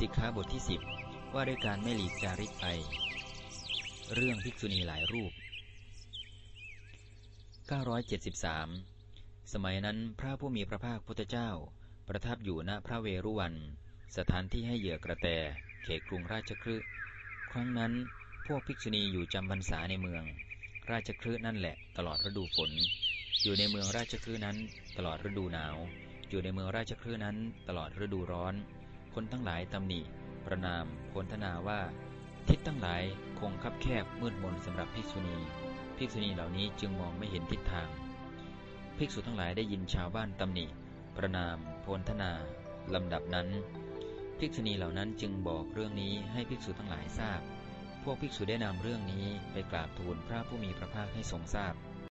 สิกขาบทที่สิบว่าด้วยการไม่หลีกจาริกไป เรื่องภิกษุณีหลายรูป 973 สมัยนั้นพระผู้มีพระภาคพุทธเจ้า ประทับอยู่ณพระเวรุวัน สถานที่ให้เหยื่อกระแต เขตกรุงราชคฤห์ครั้งนั้นพวกภิกษุณีอยู่จำพรรษาในเมือง ราชคฤห์นั่นแหละ ตลอดฤดูฝน อยู่ในเมืองราชคฤห์นั้น ตลอดฤดูหนาว อยู่ในเมืองราชคฤห์นั้น ตลอดฤดูร้อน คนทั้งหลายตำหนิ ประนามโพลธนาว่า ทิศทั้งหลายคงคับแคบมืดมนสำหรับภิกษุณีภิกษุณีเหล่านี้จึงมองไม่เห็นทิศทาง ภิกษุทั้งหลายได้ยินชาวบ้านตำหนิ ประนามโพลธนาลำดับนั้น ภิกษุณีเหล่านั้นจึงบอกเรื่องนี้ให้ภิกษุทั้งหลายทราบ พวกภิกษุได้นำเรื่องนี้ไปกราบทูลพระผู้มีพระภาคให้ทรงทราบ